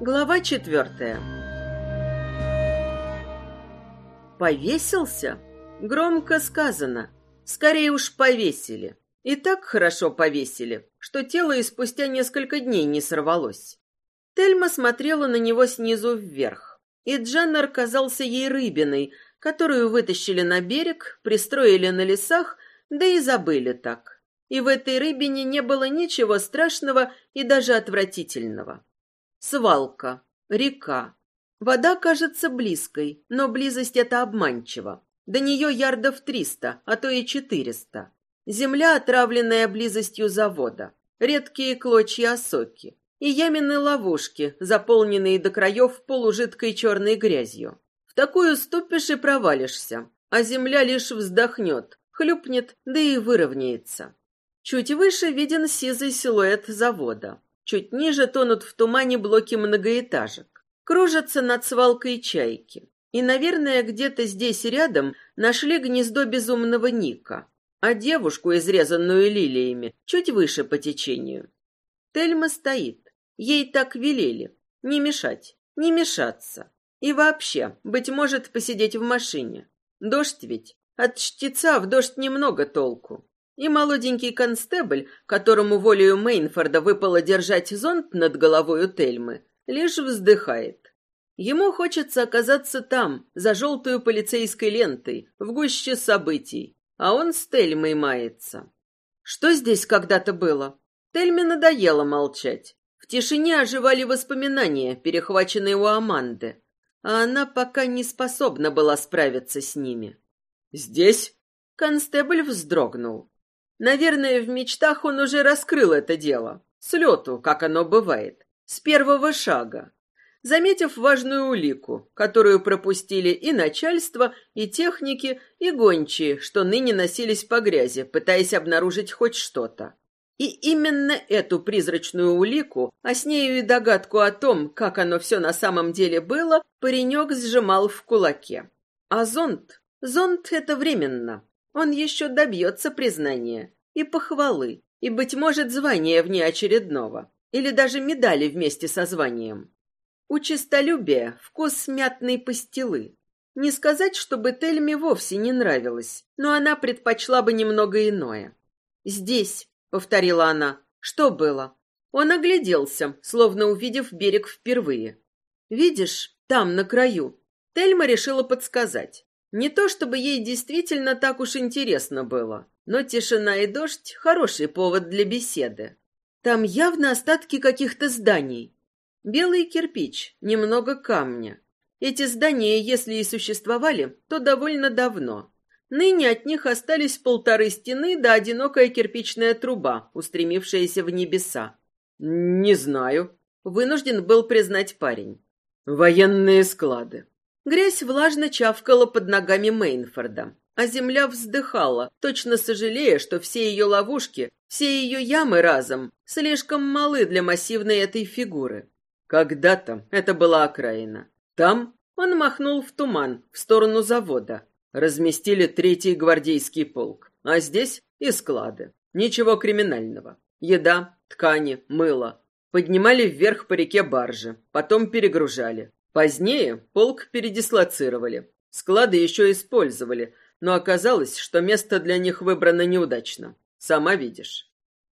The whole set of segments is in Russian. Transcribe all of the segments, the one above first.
Глава четвертая. Повесился? Громко сказано. Скорее уж повесили. И так хорошо повесили, что тело и спустя несколько дней не сорвалось. Тельма смотрела на него снизу вверх, и Джаннер казался ей рыбиной, которую вытащили на берег, пристроили на лесах, да и забыли так. И в этой рыбине не было ничего страшного и даже отвратительного. Свалка, река. Вода кажется близкой, но близость эта обманчива. До нее ярдов триста, а то и четыреста. Земля, отравленная близостью завода. Редкие клочья осоки. И яменные ловушки, заполненные до краев полужидкой черной грязью. В такую ступишь и провалишься, а земля лишь вздохнет, хлюпнет, да и выровняется. Чуть выше виден сизый силуэт завода. Чуть ниже тонут в тумане блоки многоэтажек. Кружатся над свалкой чайки. И, наверное, где-то здесь рядом нашли гнездо безумного Ника, а девушку, изрезанную лилиями, чуть выше по течению. Тельма стоит. Ей так велели. Не мешать, не мешаться. И вообще, быть может, посидеть в машине. Дождь ведь. От чтеца в дождь немного толку. И молоденький констебль, которому волею Мейнфорда выпало держать зонт над головой у Тельмы, лишь вздыхает. Ему хочется оказаться там, за желтую полицейской лентой, в гуще событий, а он с Тельмой мается. Что здесь когда-то было? Тельме надоело молчать. В тишине оживали воспоминания, перехваченные у Аманды, а она пока не способна была справиться с ними. «Здесь?» Констебль вздрогнул. Наверное, в мечтах он уже раскрыл это дело. С лету, как оно бывает. С первого шага. Заметив важную улику, которую пропустили и начальство, и техники, и гончие, что ныне носились по грязи, пытаясь обнаружить хоть что-то. И именно эту призрачную улику, а с нею и догадку о том, как оно все на самом деле было, паренек сжимал в кулаке. А зонт? Зонт — это временно. Он еще добьется признания и похвалы, и, быть может, звания внеочередного, или даже медали вместе со званием. У честолюбия вкус мятной пастилы. Не сказать, чтобы Тельме вовсе не нравилось, но она предпочла бы немного иное. «Здесь», — повторила она, — «что было?» Он огляделся, словно увидев берег впервые. «Видишь, там, на краю». Тельма решила подсказать. Не то чтобы ей действительно так уж интересно было, но тишина и дождь — хороший повод для беседы. Там явно остатки каких-то зданий. Белый кирпич, немного камня. Эти здания, если и существовали, то довольно давно. Ныне от них остались полторы стены да одинокая кирпичная труба, устремившаяся в небеса. «Не знаю», — вынужден был признать парень. «Военные склады. Грязь влажно чавкала под ногами Мейнфорда, а земля вздыхала, точно сожалея, что все ее ловушки, все ее ямы разом слишком малы для массивной этой фигуры. Когда-то это была окраина. Там он махнул в туман, в сторону завода. Разместили третий гвардейский полк. А здесь и склады. Ничего криминального. Еда, ткани, мыло. Поднимали вверх по реке баржи, потом перегружали. Позднее полк передислоцировали. Склады еще использовали, но оказалось, что место для них выбрано неудачно. Сама видишь.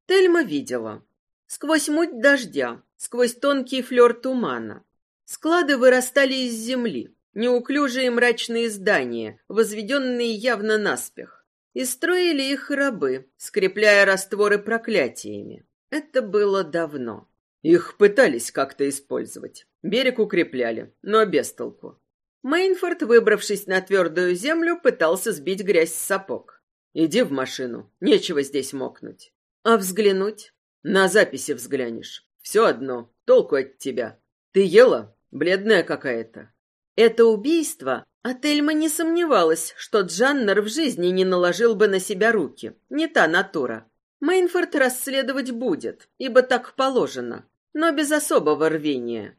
Тельма видела. Сквозь муть дождя, сквозь тонкий флер тумана. Склады вырастали из земли, неуклюжие мрачные здания, возведенные явно наспех. И строили их рабы, скрепляя растворы проклятиями. Это было давно. Их пытались как-то использовать. Берег укрепляли, но без толку. Мейнфорд, выбравшись на твердую землю, пытался сбить грязь с сапог. «Иди в машину, нечего здесь мокнуть». «А взглянуть?» «На записи взглянешь. Все одно, толку от тебя. Ты ела? Бледная какая-то». Это убийство, Тельма не сомневалась, что Джаннер в жизни не наложил бы на себя руки. Не та натура. Мейнфорд расследовать будет, ибо так положено, но без особого рвения.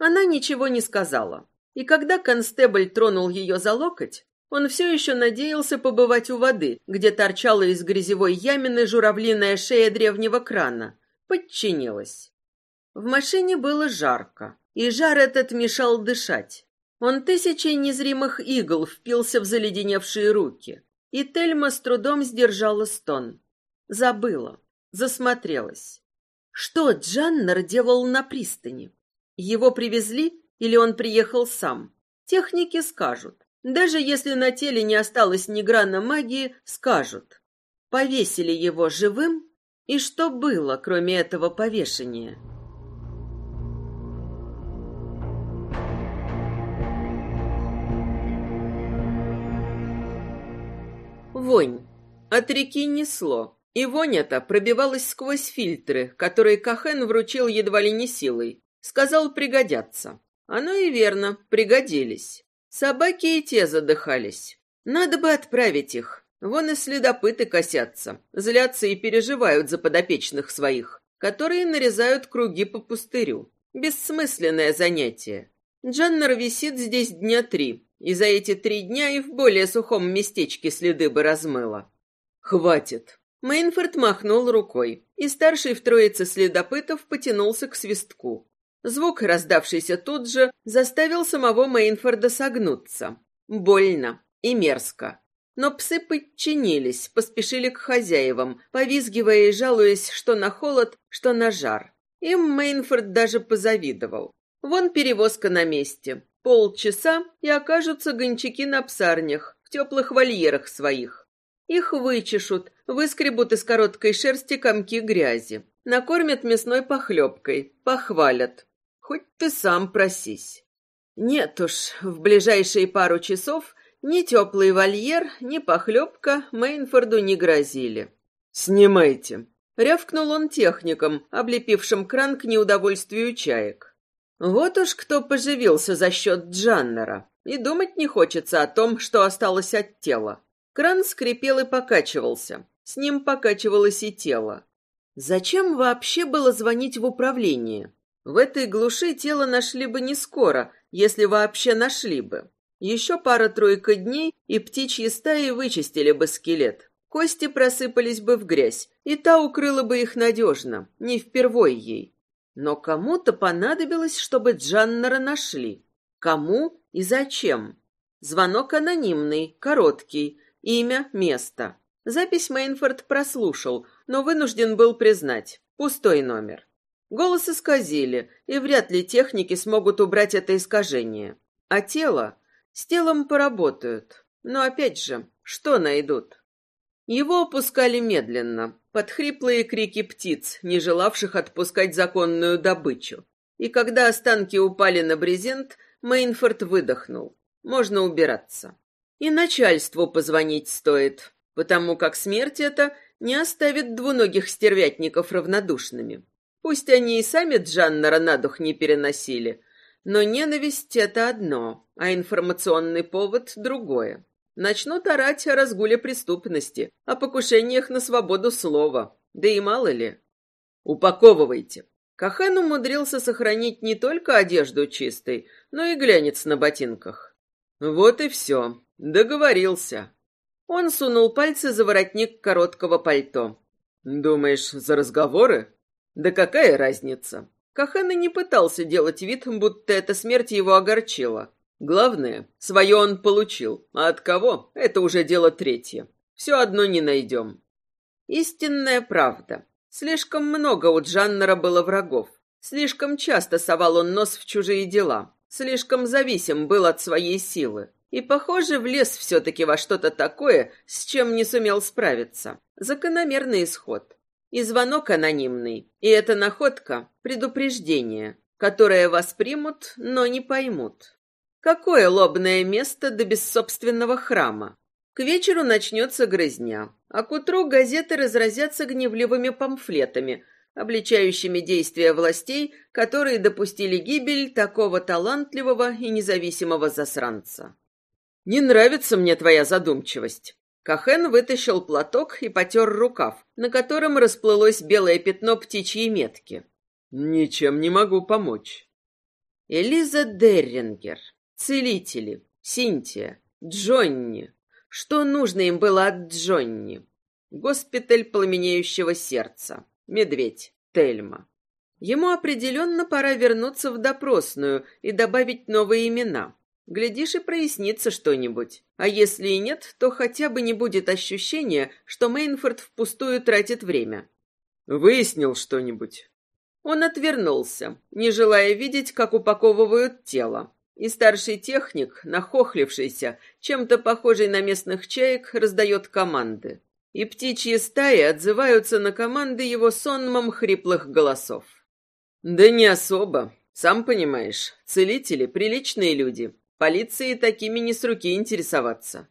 Она ничего не сказала. И когда констебль тронул ее за локоть, Он все еще надеялся побывать у воды, где торчала из грязевой ямины журавлиная шея древнего крана. Подчинилась. В машине было жарко, и жар этот мешал дышать. Он тысячей незримых игл впился в заледеневшие руки, и Тельма с трудом сдержала стон. Забыла, засмотрелась. Что Джаннер делал на пристани? Его привезли или он приехал сам? Техники скажут. Даже если на теле не осталось ни грана магии, скажут. Повесили его живым? И что было, кроме этого повешения? Вонь. От реки несло, и вонь эта пробивалась сквозь фильтры, которые Кахен вручил едва ли не силой. Сказал, пригодятся. Оно и верно, пригодились. Собаки и те задыхались. Надо бы отправить их. Вон и следопыты косятся, злятся и переживают за подопечных своих, которые нарезают круги по пустырю. Бессмысленное занятие. Джаннер висит здесь дня три, и за эти три дня и в более сухом местечке следы бы размыло. Хватит. Мейнфорд махнул рукой, и старший в троице следопытов потянулся к свистку. Звук, раздавшийся тут же, заставил самого Мейнфорда согнуться. Больно и мерзко. Но псы подчинились, поспешили к хозяевам, повизгивая и жалуясь, что на холод, что на жар. Им Мейнфорд даже позавидовал. Вон перевозка на месте. Полчаса, и окажутся гончаки на псарнях, в теплых вольерах своих. Их вычешут, выскребут из короткой шерсти комки грязи, накормят мясной похлебкой, похвалят. Хоть ты сам просись. Нет уж, в ближайшие пару часов ни теплый вольер, ни похлебка Мейнфорду не грозили. «Снимайте!» — рявкнул он техникам, облепившим кран к неудовольствию чаек. Вот уж кто поживился за счет Джаннера, и думать не хочется о том, что осталось от тела. Кран скрипел и покачивался, с ним покачивалось и тело. Зачем вообще было звонить в управление? В этой глуши тело нашли бы не скоро, если вообще нашли бы. Еще пара-тройка дней, и птичьи стаи вычистили бы скелет. Кости просыпались бы в грязь, и та укрыла бы их надежно, не впервой ей. Но кому-то понадобилось, чтобы Джаннера нашли. Кому и зачем? Звонок анонимный, короткий, имя, место. Запись Мейнфорд прослушал, но вынужден был признать. Пустой номер. Голос исказили, и вряд ли техники смогут убрать это искажение. А тело? С телом поработают. Но опять же, что найдут? Его опускали медленно, под хриплые крики птиц, не желавших отпускать законную добычу. И когда останки упали на брезент, Мейнфорд выдохнул. Можно убираться. И начальству позвонить стоит, потому как смерть эта не оставит двуногих стервятников равнодушными. Пусть они и сами Джаннера на дух не переносили, но ненависть — это одно, а информационный повод — другое. Начнут орать о разгуле преступности, о покушениях на свободу слова, да и мало ли. Упаковывайте. Кахан умудрился сохранить не только одежду чистой, но и глянец на ботинках. Вот и все. Договорился. Он сунул пальцы за воротник короткого пальто. «Думаешь, за разговоры?» Да какая разница? Кахана не пытался делать вид, будто эта смерть его огорчила. Главное, свое он получил, а от кого — это уже дело третье. Все одно не найдем. Истинная правда. Слишком много у Джаннера было врагов. Слишком часто совал он нос в чужие дела. Слишком зависим был от своей силы. И, похоже, влез все-таки во что-то такое, с чем не сумел справиться. Закономерный исход. И звонок анонимный. И эта находка — предупреждение, которое воспримут, но не поймут. Какое лобное место до бессобственного храма? К вечеру начнется грызня, а к утру газеты разразятся гневливыми памфлетами, обличающими действия властей, которые допустили гибель такого талантливого и независимого засранца. «Не нравится мне твоя задумчивость», Кахен вытащил платок и потер рукав, на котором расплылось белое пятно птичьей метки. «Ничем не могу помочь». Элиза Деррингер, целители, Синтия, Джонни. Что нужно им было от Джонни? Госпиталь пламенеющего сердца. Медведь. Тельма. Ему определенно пора вернуться в допросную и добавить новые имена. Глядишь, и прояснится что-нибудь. А если и нет, то хотя бы не будет ощущения, что Мейнфорд впустую тратит время. Выяснил что-нибудь? Он отвернулся, не желая видеть, как упаковывают тело. И старший техник, нахохлившийся, чем-то похожий на местных чаек, раздает команды. И птичьи стаи отзываются на команды его сонмом хриплых голосов. Да не особо. Сам понимаешь, целители приличные люди. Полиции такими не с руки интересоваться.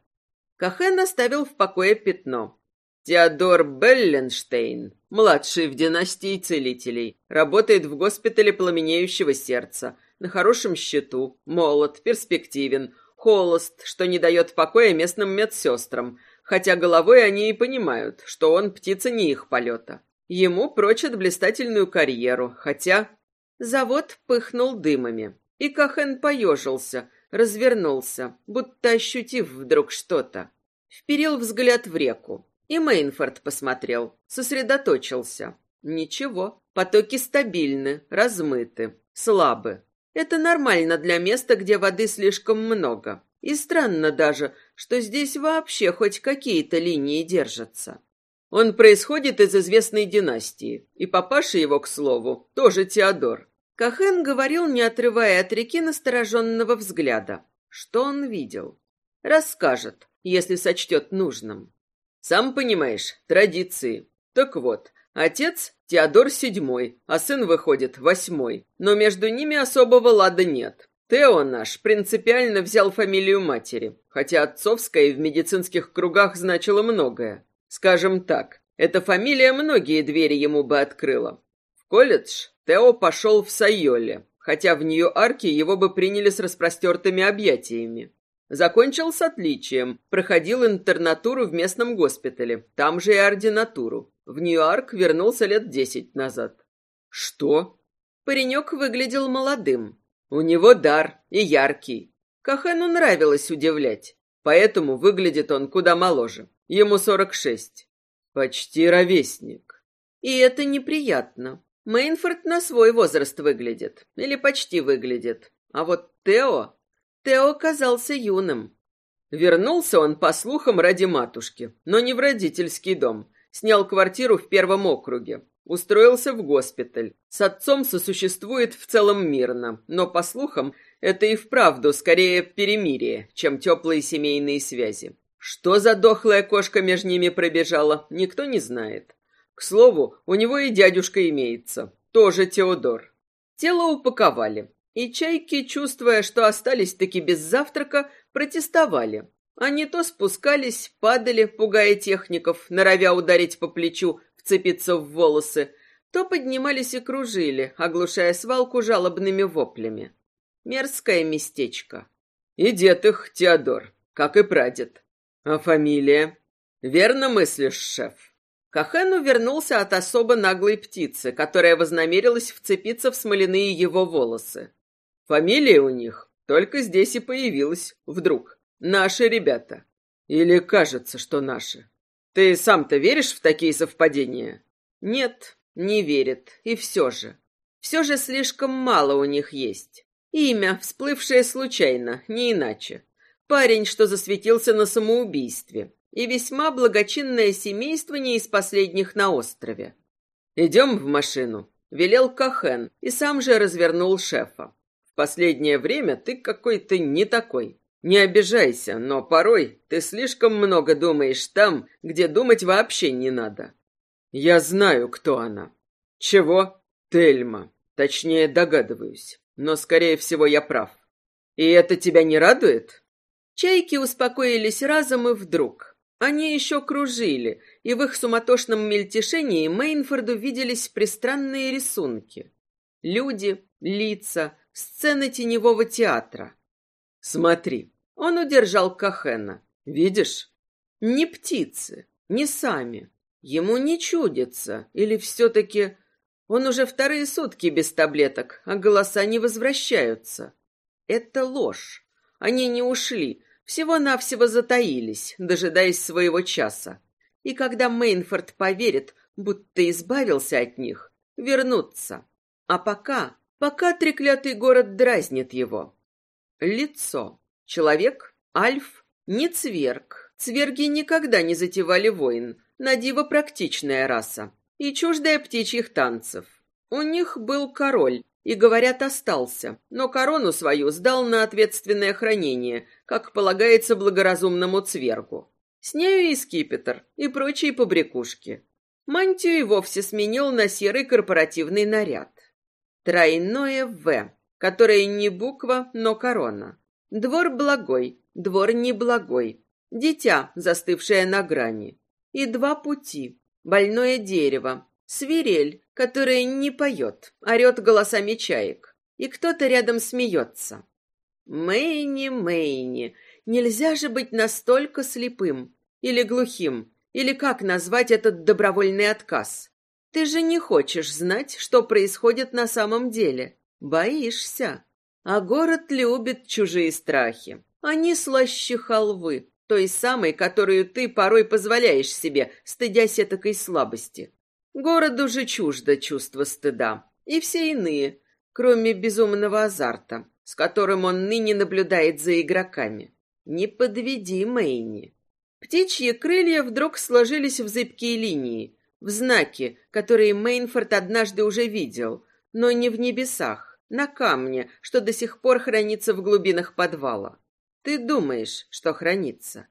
Кахен оставил в покое пятно. Теодор Белленштейн, младший в династии целителей, работает в госпитале пламенеющего сердца, на хорошем счету, молод, перспективен, холост, что не дает покоя местным медсестрам, хотя головой они и понимают, что он птица не их полета. Ему прочат блистательную карьеру, хотя... Завод пыхнул дымами, и Кахен поежился, развернулся, будто ощутив вдруг что-то. Вперил взгляд в реку. И Мейнфорд посмотрел, сосредоточился. Ничего, потоки стабильны, размыты, слабы. Это нормально для места, где воды слишком много. И странно даже, что здесь вообще хоть какие-то линии держатся. Он происходит из известной династии, и папаша его, к слову, тоже Теодор. Кахен говорил, не отрывая от реки настороженного взгляда. Что он видел? Расскажет, если сочтет нужным. Сам понимаешь, традиции. Так вот, отец Теодор VII, а сын выходит восьмой, но между ними особого лада нет. Тео наш принципиально взял фамилию матери, хотя отцовская в медицинских кругах значила многое. Скажем так, эта фамилия многие двери ему бы открыла. В колледж Тео пошел в Сайоле, хотя в Нью-Арке его бы приняли с распростертыми объятиями. Закончил с отличием, проходил интернатуру в местном госпитале, там же и ординатуру. В Нью-Арк вернулся лет десять назад. Что? Паренек выглядел молодым. У него дар и яркий. Кахену нравилось удивлять, поэтому выглядит он куда моложе. Ему сорок шесть. Почти ровесник. И это неприятно. Мейнфорд на свой возраст выглядит. Или почти выглядит. А вот Тео... Тео казался юным. Вернулся он, по слухам, ради матушки, но не в родительский дом. Снял квартиру в первом округе. Устроился в госпиталь. С отцом сосуществует в целом мирно, но, по слухам, это и вправду скорее перемирие, чем теплые семейные связи. Что за дохлая кошка между ними пробежала, никто не знает. К слову, у него и дядюшка имеется, тоже Теодор. Тело упаковали, и чайки, чувствуя, что остались-таки без завтрака, протестовали. Они то спускались, падали, пугая техников, норовя ударить по плечу, вцепиться в волосы, то поднимались и кружили, оглушая свалку жалобными воплями. Мерзкое местечко. И дед их, Теодор, как и прадед. А фамилия? Верно мыслишь, шеф? Кахену вернулся от особо наглой птицы, которая вознамерилась вцепиться в смоляные его волосы. Фамилия у них только здесь и появилась, вдруг. Наши ребята. Или кажется, что наши. Ты сам-то веришь в такие совпадения? Нет, не верит. И все же. Все же слишком мало у них есть. Имя, всплывшее случайно, не иначе. Парень, что засветился на самоубийстве. И весьма благочинное семейство не из последних на острове. «Идем в машину», — велел Кахен и сам же развернул шефа. «В последнее время ты какой-то не такой. Не обижайся, но порой ты слишком много думаешь там, где думать вообще не надо». «Я знаю, кто она». «Чего?» «Тельма. Точнее, догадываюсь. Но, скорее всего, я прав». «И это тебя не радует?» Чайки успокоились разом и вдруг. Они еще кружили, и в их суматошном мельтешении Мейнфорду виделись пристранные рисунки. Люди, лица, сцены теневого театра. «Смотри!» Он удержал Кахена. «Видишь?» «Не птицы, не сами. Ему не чудится. Или все-таки...» Он уже вторые сутки без таблеток, а голоса не возвращаются. Это ложь. Они не ушли, всего-навсего затаились, дожидаясь своего часа. И когда Мейнфорд поверит, будто избавился от них, вернутся. А пока, пока треклятый город дразнит его. Лицо. Человек, альф, не цверг. Цверги никогда не затевали войн, на диво практичная раса и чуждая птичьих танцев. У них был король, и, говорят, остался, но корону свою сдал на ответственное хранение, как полагается благоразумному цвергу. С нею и скипетр, и прочие побрякушки. Мантию и вовсе сменил на серый корпоративный наряд. Тройное «В», которое не буква, но корона. Двор благой, двор неблагой. Дитя, застывшее на грани. И два пути. Больное дерево, свирель, которая не поет, орет голосами чаек. И кто-то рядом смеется. Мэйни, Мэйни, нельзя же быть настолько слепым или глухим, или как назвать этот добровольный отказ? Ты же не хочешь знать, что происходит на самом деле. Боишься. А город любит чужие страхи. Они слаще халвы, той самой, которую ты порой позволяешь себе, стыдясь этакой слабости. Городу же чуждо чувство стыда. И все иные, кроме безумного азарта, с которым он ныне наблюдает за игроками. Не подведи Мэйни. Птичьи крылья вдруг сложились в зыбкие линии, в знаки, которые Мейнфорд однажды уже видел, но не в небесах, на камне, что до сих пор хранится в глубинах подвала. Ты думаешь, что хранится.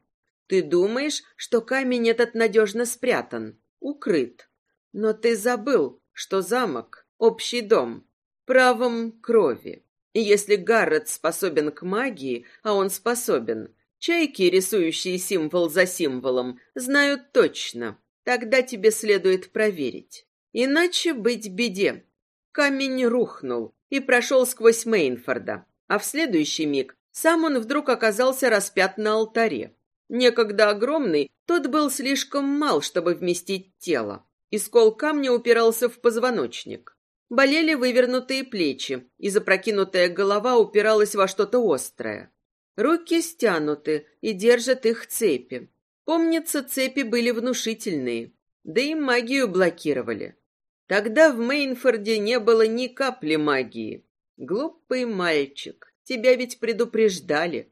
Ты думаешь, что камень этот надежно спрятан, укрыт. Но ты забыл, что замок — общий дом, правом крови. И если Гаррет способен к магии, а он способен, чайки, рисующие символ за символом, знают точно. Тогда тебе следует проверить. Иначе быть беде. Камень рухнул и прошел сквозь Мейнфорда, а в следующий миг сам он вдруг оказался распят на алтаре. Некогда огромный, тот был слишком мал, чтобы вместить тело. Искол камня упирался в позвоночник. Болели вывернутые плечи, и запрокинутая голова упиралась во что-то острое. Руки стянуты и держат их цепи. Помнится, цепи были внушительные, да и магию блокировали. Тогда в Мейнфорде не было ни капли магии. Глупый мальчик, тебя ведь предупреждали.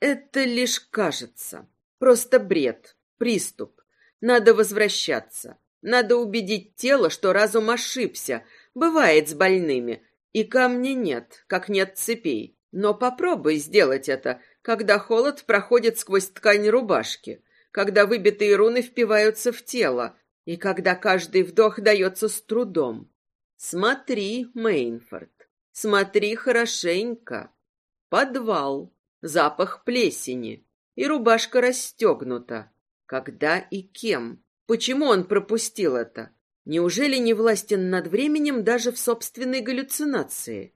Это лишь кажется. Просто бред, приступ. Надо возвращаться. Надо убедить тело, что разум ошибся. Бывает с больными. И камня нет, как нет цепей. Но попробуй сделать это, когда холод проходит сквозь ткань рубашки, когда выбитые руны впиваются в тело, и когда каждый вдох дается с трудом. Смотри, Мейнфорд, смотри хорошенько. Подвал, запах плесени, и рубашка расстегнута. Когда и кем? Почему он пропустил это? Неужели не властен над временем даже в собственной галлюцинации?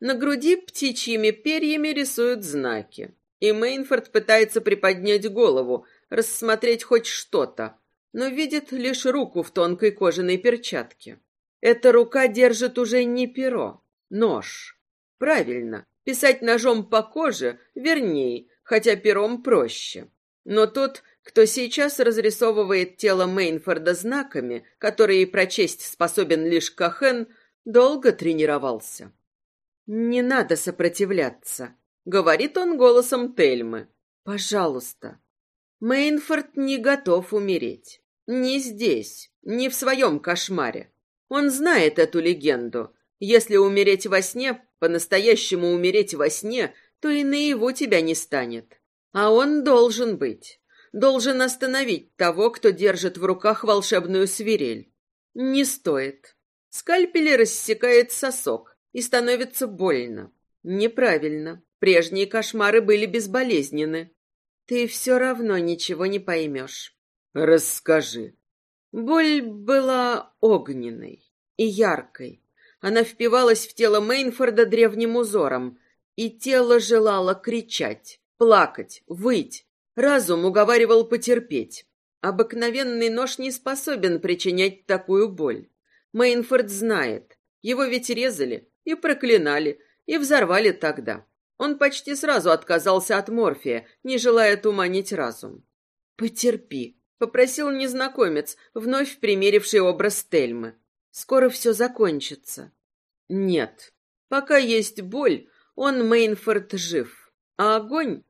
На груди птичьими перьями рисуют знаки. И Мейнфорд пытается приподнять голову, рассмотреть хоть что-то, но видит лишь руку в тонкой кожаной перчатке. Эта рука держит уже не перо, нож. Правильно, писать ножом по коже вернее, хотя пером проще. Но тот, кто сейчас разрисовывает тело Мейнфорда знаками, которые прочесть способен лишь Кахен, долго тренировался. «Не надо сопротивляться», — говорит он голосом Тельмы. «Пожалуйста». Мейнфорд не готов умереть. Не здесь, не в своем кошмаре. Он знает эту легенду. Если умереть во сне, по-настоящему умереть во сне, то и наяву тебя не станет. А он должен быть. Должен остановить того, кто держит в руках волшебную свирель. Не стоит. Скальпель рассекает сосок, и становится больно. Неправильно. Прежние кошмары были безболезненны. Ты все равно ничего не поймешь. Расскажи. Боль была огненной и яркой. Она впивалась в тело Мейнфорда древним узором, и тело желало кричать, плакать, выть. Разум уговаривал потерпеть. Обыкновенный нож не способен причинять такую боль. Мейнфорд знает. Его ведь резали, и проклинали, и взорвали тогда. Он почти сразу отказался от морфия, не желая туманить разум. «Потерпи», — попросил незнакомец, вновь примеривший образ Тельмы. «Скоро все закончится». «Нет. Пока есть боль, он, Мейнфорд, жив. А огонь?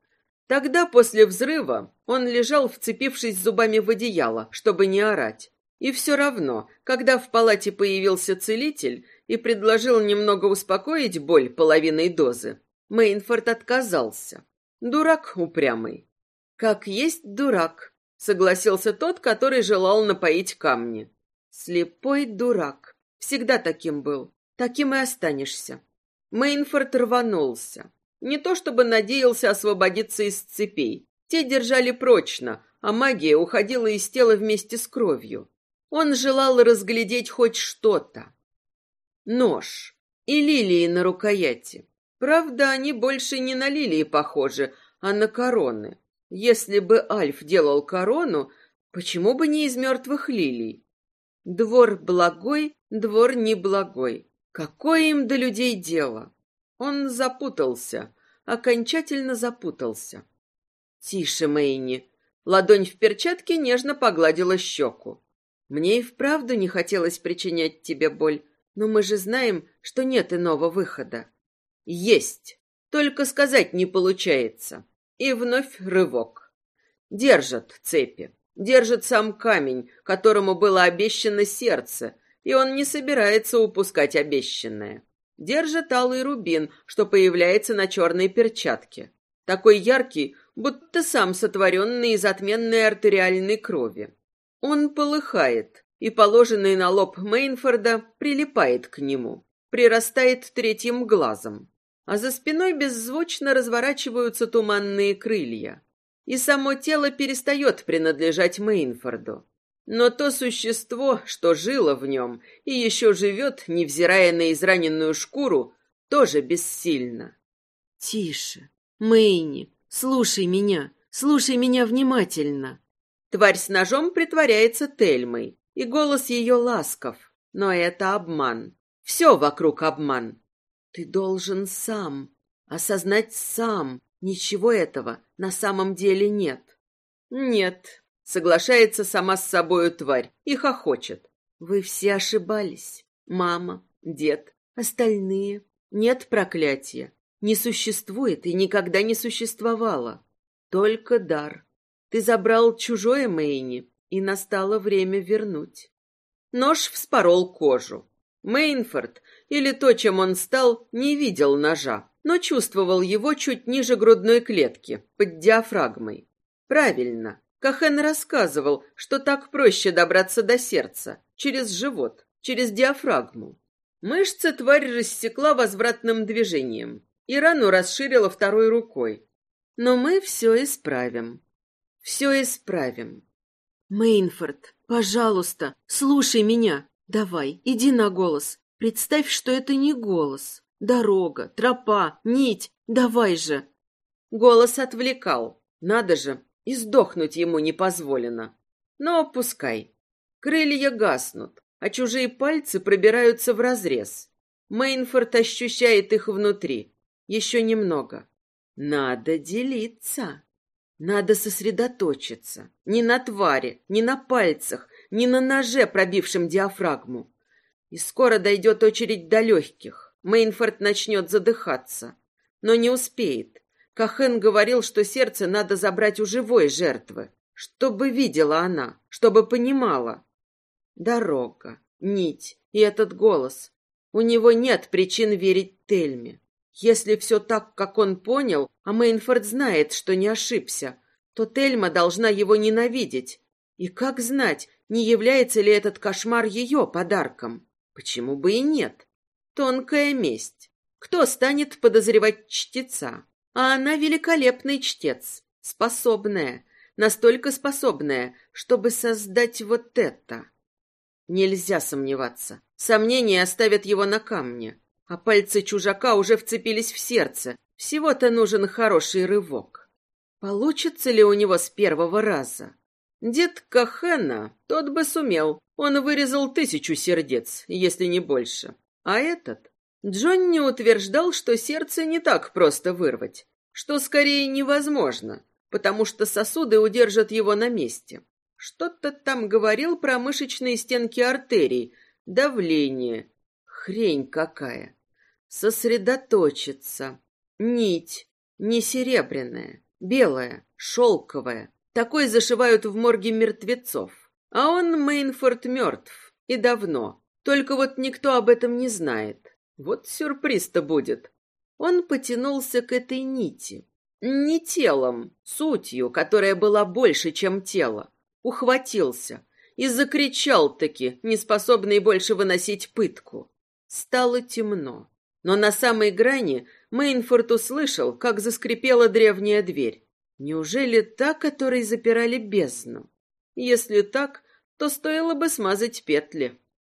Тогда, после взрыва, он лежал, вцепившись зубами в одеяло, чтобы не орать. И все равно, когда в палате появился целитель и предложил немного успокоить боль половиной дозы, Мейнфорд отказался. Дурак упрямый. Как есть дурак, согласился тот, который желал напоить камни. Слепой дурак. Всегда таким был. Таким и останешься. Мейнфорд рванулся. Не то чтобы надеялся освободиться из цепей. Те держали прочно, а магия уходила из тела вместе с кровью. Он желал разглядеть хоть что-то. Нож и лилии на рукояти. Правда, они больше не на лилии похожи, а на короны. Если бы Альф делал корону, почему бы не из мертвых лилий? Двор благой, двор неблагой. Какое им до людей дело? Он запутался, окончательно запутался. Тише, Мэйни. Ладонь в перчатке нежно погладила щеку. Мне и вправду не хотелось причинять тебе боль, но мы же знаем, что нет иного выхода. Есть. Только сказать не получается. И вновь рывок. Держат цепи. Держит сам камень, которому было обещано сердце, и он не собирается упускать обещанное. Держит алый рубин, что появляется на черной перчатке. Такой яркий, будто сам сотворенный из отменной артериальной крови. Он полыхает, и положенный на лоб Мейнфорда прилипает к нему, прирастает третьим глазом. А за спиной беззвучно разворачиваются туманные крылья. И само тело перестает принадлежать Мейнфорду. Но то существо, что жило в нем и еще живет, невзирая на израненную шкуру, тоже бессильно. «Тише, Мэйни, слушай меня, слушай меня внимательно». Тварь с ножом притворяется Тельмой, и голос ее ласков, но это обман. Все вокруг обман. Ты должен сам, осознать сам, ничего этого на самом деле нет. Нет, Соглашается сама с собою тварь и хохочет. Вы все ошибались. Мама, дед, остальные. Нет проклятия. Не существует и никогда не существовало. Только дар. Ты забрал чужое Мэйни, и настало время вернуть. Нож вспорол кожу. Мейнфорд, или то, чем он стал, не видел ножа, но чувствовал его чуть ниже грудной клетки, под диафрагмой. Правильно, Кахен рассказывал, что так проще добраться до сердца, через живот, через диафрагму. Мышцы тварь рассекла возвратным движением и рану расширила второй рукой. Но мы все исправим. Все исправим. Мейнфорд, пожалуйста, слушай меня. Давай, иди на голос. Представь, что это не голос. Дорога, тропа, нить. Давай же. Голос отвлекал. Надо же, и сдохнуть ему не позволено. Но пускай. Крылья гаснут, а чужие пальцы пробираются в разрез. Мейнфорд ощущает их внутри. Еще немного. Надо делиться. Надо сосредоточиться. Не на твари, не на пальцах, не на ноже, пробившем диафрагму. И скоро дойдет очередь до легких. Мейнфорд начнет задыхаться. Но не успеет. Кахен говорил, что сердце надо забрать у живой жертвы, чтобы видела она, чтобы понимала. Дорога, нить и этот голос. У него нет причин верить Тельме. Если все так, как он понял, а Мейнфорд знает, что не ошибся, то Тельма должна его ненавидеть. И как знать, не является ли этот кошмар ее подарком? Почему бы и нет? Тонкая месть. Кто станет подозревать чтеца? А она великолепный чтец, способная, настолько способная, чтобы создать вот это. Нельзя сомневаться. Сомнения оставят его на камне, а пальцы чужака уже вцепились в сердце. Всего-то нужен хороший рывок. Получится ли у него с первого раза? Дед Кахена, тот бы сумел. Он вырезал тысячу сердец, если не больше. А этот? Джонни утверждал, что сердце не так просто вырвать, что скорее невозможно, потому что сосуды удержат его на месте. Что-то там говорил про мышечные стенки артерий, давление. Хрень какая. Сосредоточиться. Нить. Не серебряная, белая, шелковая. Такой зашивают в морге мертвецов. А он, Мейнфорд, мертв. И давно. Только вот никто об этом не знает. Вот сюрприз-то будет. Он потянулся к этой нити. Не телом, сутью, которая была больше, чем тело. Ухватился и закричал-таки, неспособный больше выносить пытку. Стало темно. Но на самой грани Мейнфорд услышал, как заскрипела древняя дверь. Неужели та, которой запирали бездну? Если так, то стоило бы смазать петли.